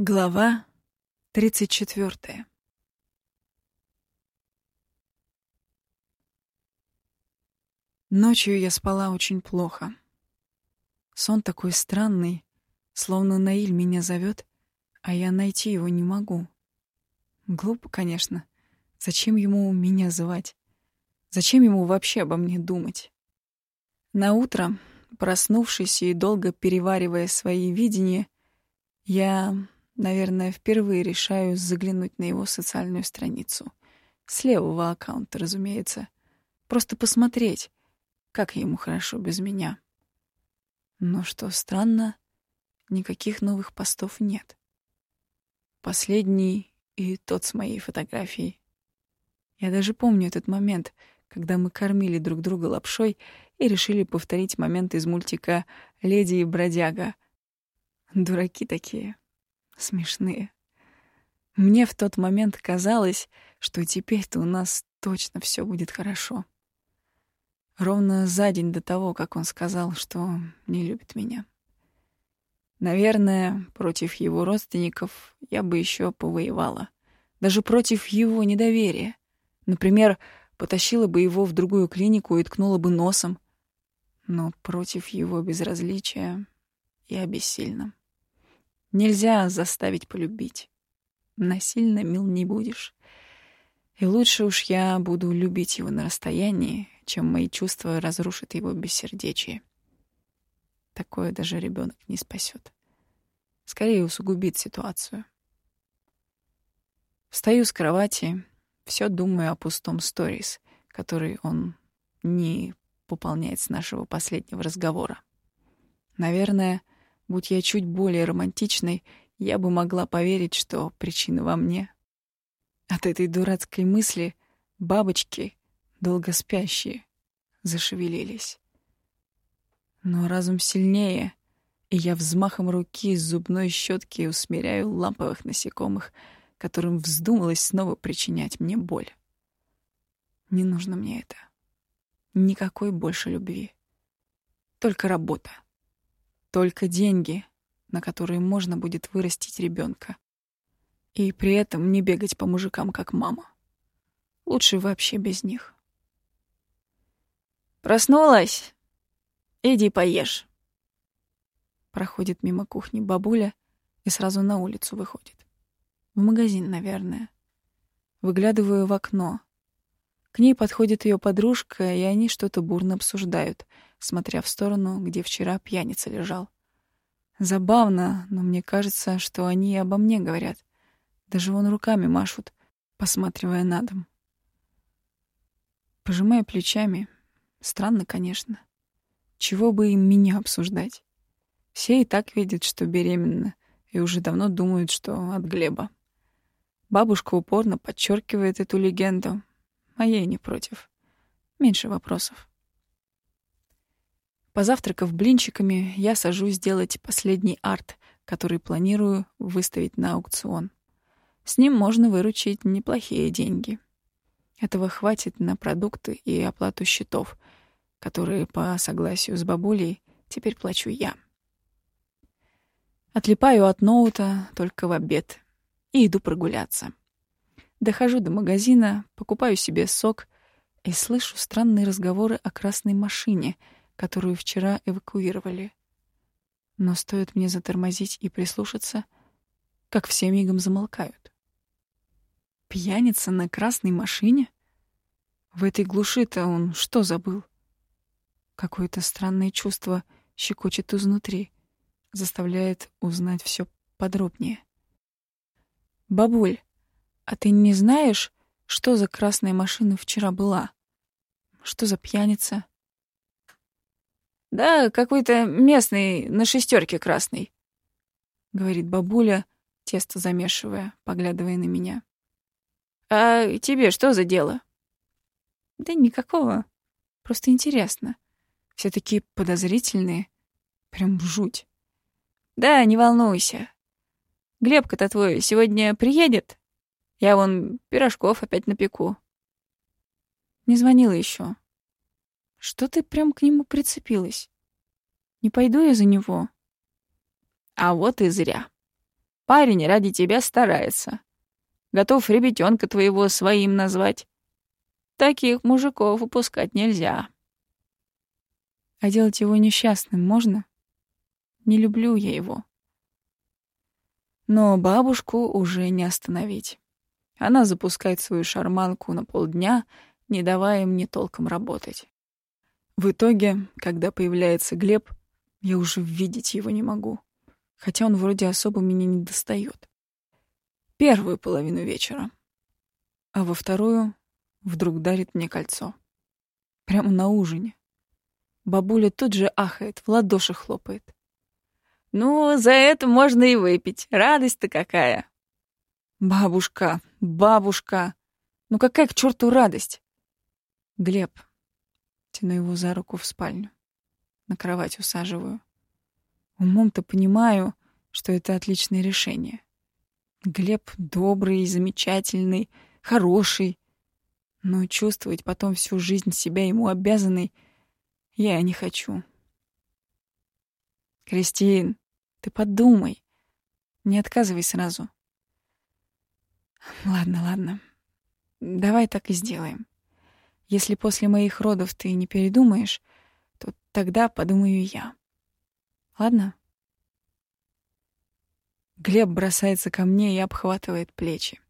Глава тридцать четвертая. Ночью я спала очень плохо. Сон такой странный, словно Наиль меня зовет, а я найти его не могу. Глупо, конечно. Зачем ему меня звать? Зачем ему вообще обо мне думать? На утро, проснувшись и долго переваривая свои видения, я Наверное, впервые решаю заглянуть на его социальную страницу. С левого аккаунта, разумеется. Просто посмотреть, как ему хорошо без меня. Но что странно, никаких новых постов нет. Последний и тот с моей фотографией. Я даже помню этот момент, когда мы кормили друг друга лапшой и решили повторить момент из мультика «Леди и бродяга». Дураки такие. Смешные. Мне в тот момент казалось, что теперь-то у нас точно все будет хорошо. Ровно за день до того, как он сказал, что не любит меня. Наверное, против его родственников я бы еще повоевала. Даже против его недоверия. Например, потащила бы его в другую клинику и ткнула бы носом. Но против его безразличия я бессильна. Нельзя заставить полюбить. Насильно мил не будешь. И лучше уж я буду любить его на расстоянии, чем мои чувства разрушат его бессердечие. Такое даже ребенок не спасет. Скорее усугубит ситуацию. Встаю с кровати, все думаю о пустом сторис, который он не пополняет с нашего последнего разговора. Наверное, Будь я чуть более романтичной, я бы могла поверить, что причина во мне. От этой дурацкой мысли бабочки, долго спящие, зашевелились. Но разум сильнее, и я взмахом руки с зубной щетки усмиряю ламповых насекомых, которым вздумалось снова причинять мне боль. Не нужно мне это. Никакой больше любви. Только работа. Только деньги, на которые можно будет вырастить ребенка. И при этом не бегать по мужикам, как мама. Лучше вообще без них. «Проснулась? Иди поешь». Проходит мимо кухни бабуля и сразу на улицу выходит. В магазин, наверное. Выглядываю в окно. К ней подходит ее подружка, и они что-то бурно обсуждают — смотря в сторону, где вчера пьяница лежал. Забавно, но мне кажется, что они и обо мне говорят. Даже вон руками машут, посматривая на дом. Пожимая плечами. Странно, конечно. Чего бы им меня обсуждать? Все и так видят, что беременна, и уже давно думают, что от Глеба. Бабушка упорно подчеркивает эту легенду, а я и не против. Меньше вопросов. Позавтракав блинчиками, я сажусь делать последний арт, который планирую выставить на аукцион. С ним можно выручить неплохие деньги. Этого хватит на продукты и оплату счетов, которые, по согласию с бабулей, теперь плачу я. Отлипаю от ноута только в обед и иду прогуляться. Дохожу до магазина, покупаю себе сок и слышу странные разговоры о красной машине — которую вчера эвакуировали. Но стоит мне затормозить и прислушаться, как все мигом замолкают. Пьяница на красной машине? В этой глуши-то он что забыл? Какое-то странное чувство щекочет изнутри, заставляет узнать все подробнее. «Бабуль, а ты не знаешь, что за красная машина вчера была? Что за пьяница?» Да, какой-то местный на шестерке красный, говорит бабуля, тесто замешивая, поглядывая на меня. А тебе что за дело? Да никакого. Просто интересно. Все такие подозрительные. Прям жуть. Да, не волнуйся. Глебка-то твой сегодня приедет? Я вон пирожков опять напеку. Не звонила еще. Что ты прям к нему прицепилась? Не пойду я за него. А вот и зря. Парень ради тебя старается. Готов ребятенка твоего своим назвать. Таких мужиков упускать нельзя. А делать его несчастным можно? Не люблю я его. Но бабушку уже не остановить. Она запускает свою шарманку на полдня, не давая мне толком работать. В итоге, когда появляется Глеб, я уже видеть его не могу, хотя он вроде особо меня не достает. Первую половину вечера. А во вторую вдруг дарит мне кольцо. Прямо на ужине. Бабуля тут же ахает, в ладоши хлопает. «Ну, за это можно и выпить. Радость-то какая!» «Бабушка, бабушка! Ну какая к черту радость?» «Глеб». Тяну его за руку в спальню. На кровать усаживаю. Умом-то понимаю, что это отличное решение. Глеб добрый, замечательный, хороший. Но чувствовать потом всю жизнь себя ему обязанной я не хочу. Кристин, ты подумай. Не отказывай сразу. Ладно, ладно. Давай так и сделаем. Если после моих родов ты не передумаешь, то тогда подумаю я. Ладно? Глеб бросается ко мне и обхватывает плечи.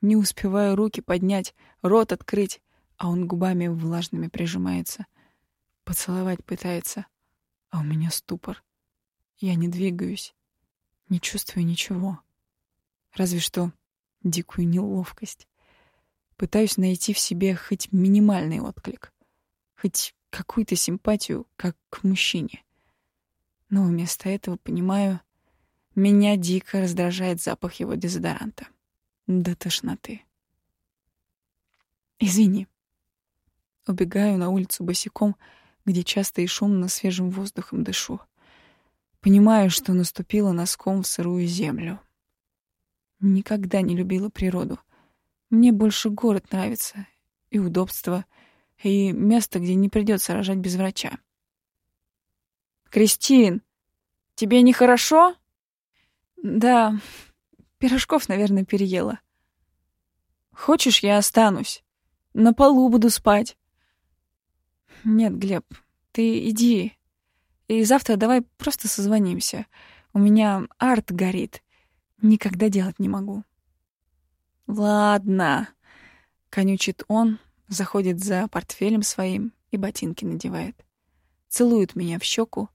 Не успеваю руки поднять, рот открыть, а он губами влажными прижимается. Поцеловать пытается, а у меня ступор. Я не двигаюсь, не чувствую ничего. Разве что дикую неловкость. Пытаюсь найти в себе хоть минимальный отклик, хоть какую-то симпатию, как к мужчине. Но вместо этого понимаю, меня дико раздражает запах его дезодоранта. До тошноты. Извини. Убегаю на улицу босиком, где часто и шумно свежим воздухом дышу. Понимаю, что наступила носком в сырую землю. Никогда не любила природу. Мне больше город нравится. И удобство, и место, где не придется рожать без врача. «Кристин, тебе нехорошо?» «Да, пирожков, наверное, переела». «Хочешь, я останусь? На полу буду спать». «Нет, Глеб, ты иди. И завтра давай просто созвонимся. У меня арт горит. Никогда делать не могу». «Ладно», — конючит он, заходит за портфелем своим и ботинки надевает. Целует меня в щеку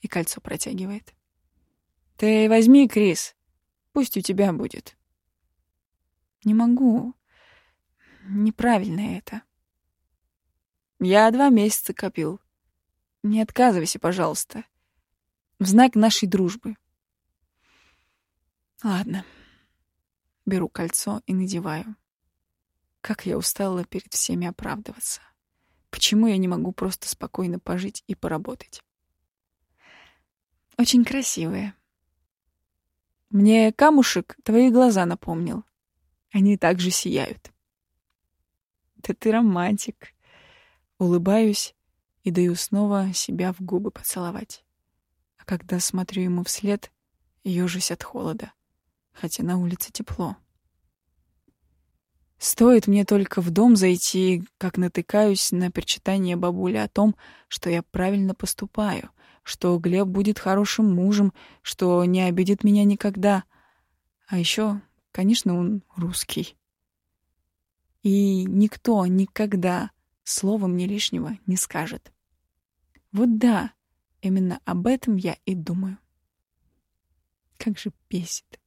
и кольцо протягивает. «Ты возьми, Крис, пусть у тебя будет». «Не могу. Неправильно это». «Я два месяца копил. Не отказывайся, пожалуйста. В знак нашей дружбы». «Ладно». Беру кольцо и надеваю. Как я устала перед всеми оправдываться. Почему я не могу просто спокойно пожить и поработать? Очень красивые. Мне камушек твои глаза напомнил. Они также сияют. Да ты романтик. Улыбаюсь и даю снова себя в губы поцеловать. А когда смотрю ему вслед, ёжусь от холода хотя на улице тепло. Стоит мне только в дом зайти, как натыкаюсь на причитание бабули о том, что я правильно поступаю, что Глеб будет хорошим мужем, что не обидит меня никогда. А еще, конечно, он русский. И никто никогда слова мне лишнего не скажет. Вот да, именно об этом я и думаю. Как же бесит.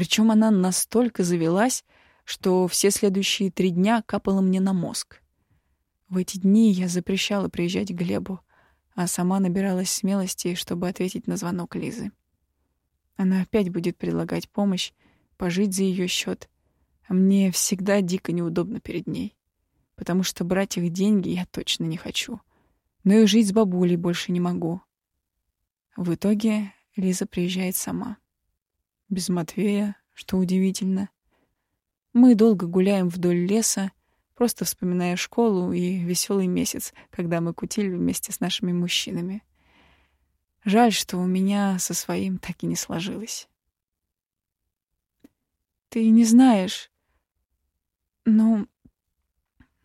Причем она настолько завелась, что все следующие три дня капала мне на мозг. В эти дни я запрещала приезжать к Глебу, а сама набиралась смелости, чтобы ответить на звонок Лизы. Она опять будет предлагать помощь, пожить за ее счет, а мне всегда дико неудобно перед ней, потому что брать их деньги я точно не хочу. Но и жить с бабулей больше не могу. В итоге Лиза приезжает сама без Матвея, что удивительно. Мы долго гуляем вдоль леса, просто вспоминая школу и веселый месяц, когда мы кутили вместе с нашими мужчинами. Жаль, что у меня со своим так и не сложилось. Ты не знаешь. Ну,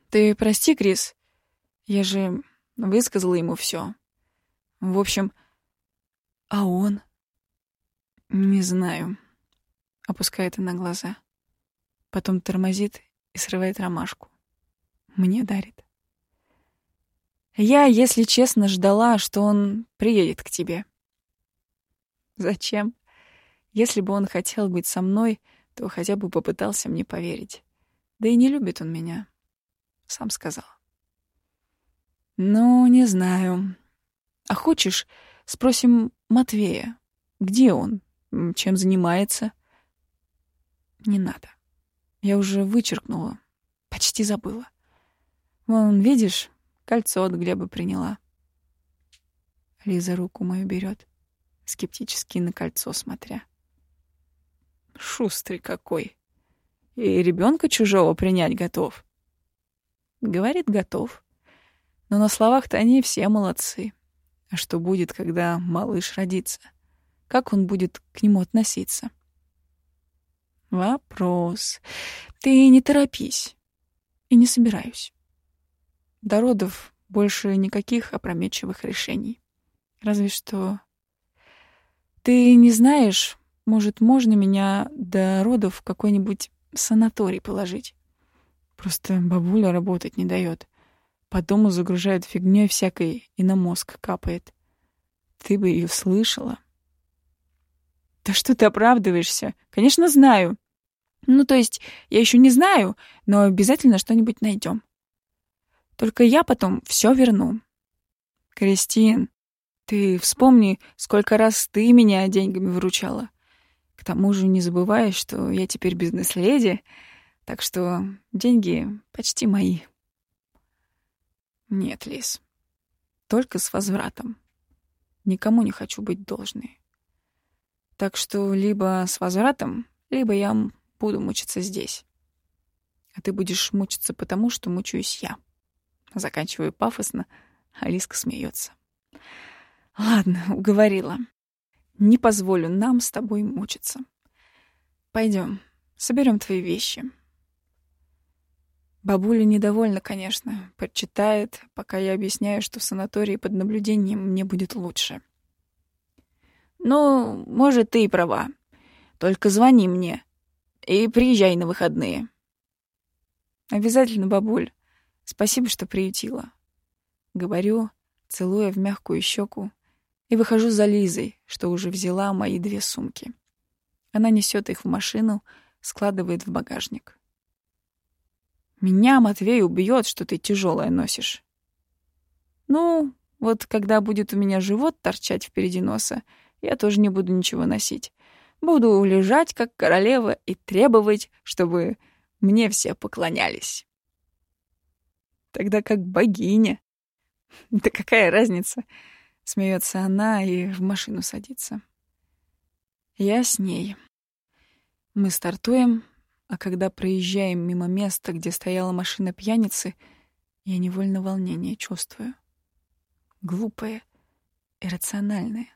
ты прости, Крис. Я же высказала ему все. В общем, а он? Не знаю. Опускает она глаза. Потом тормозит и срывает ромашку. Мне дарит. Я, если честно, ждала, что он приедет к тебе. Зачем? Если бы он хотел быть со мной, то хотя бы попытался мне поверить. Да и не любит он меня. Сам сказал. Ну, не знаю. А хочешь, спросим Матвея, где он, чем занимается? Не надо. Я уже вычеркнула. Почти забыла. Вон, видишь, кольцо от Глеба приняла. Лиза руку мою берет, скептически на кольцо смотря. Шустрый какой. И ребенка чужого принять готов. Говорит, готов. Но на словах-то они все молодцы. А что будет, когда малыш родится? Как он будет к нему относиться? Вопрос. Ты не торопись. И не собираюсь. До родов больше никаких опрометчивых решений. Разве что... Ты не знаешь, может, можно меня до родов в какой-нибудь санаторий положить? Просто бабуля работать не дает. По дому загружают фигней всякой и на мозг капает. Ты бы ее слышала. Да что ты оправдываешься? Конечно, знаю. Ну, то есть, я еще не знаю, но обязательно что-нибудь найдем. Только я потом все верну. Кристин, ты вспомни, сколько раз ты меня деньгами выручала. К тому же не забывай, что я теперь бизнес-леди, так что деньги почти мои. Нет, Лис, только с возвратом. Никому не хочу быть должной. Так что либо с возвратом, либо я буду мучиться здесь. А ты будешь мучиться потому, что мучаюсь я. Заканчиваю пафосно, Алиска смеется. Ладно, уговорила. Не позволю нам с тобой мучиться. Пойдем, соберем твои вещи. Бабуля недовольна, конечно, подчитает, пока я объясняю, что в санатории под наблюдением мне будет лучше. Ну, может, ты и права. Только звони мне и приезжай на выходные. Обязательно, бабуль. Спасибо, что приютила. Говорю, целуя в мягкую щеку и выхожу за Лизой, что уже взяла мои две сумки. Она несет их в машину, складывает в багажник. «Меня Матвей убьет, что ты тяжелое носишь». «Ну, вот когда будет у меня живот торчать впереди носа, я тоже не буду ничего носить. Буду лежать, как королева, и требовать, чтобы мне все поклонялись». «Тогда как богиня». «Да какая разница?» Смеется она и в машину садится. Я с ней. Мы стартуем, а когда проезжаем мимо места, где стояла машина пьяницы, я невольно волнение чувствую. Глупое, иррациональное.